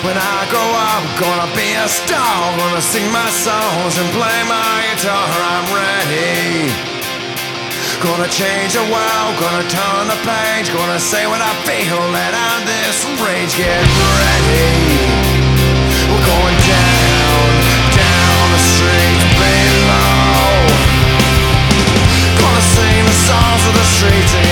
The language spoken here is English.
When I grow up, gonna be a star. Gonna sing my songs and play my guitar. I'm ready. Gonna change the world, gonna turn the page, gonna say what I feel, let out this rage. Get ready. We're going down, down the street below. Gonna sing the songs of the streets.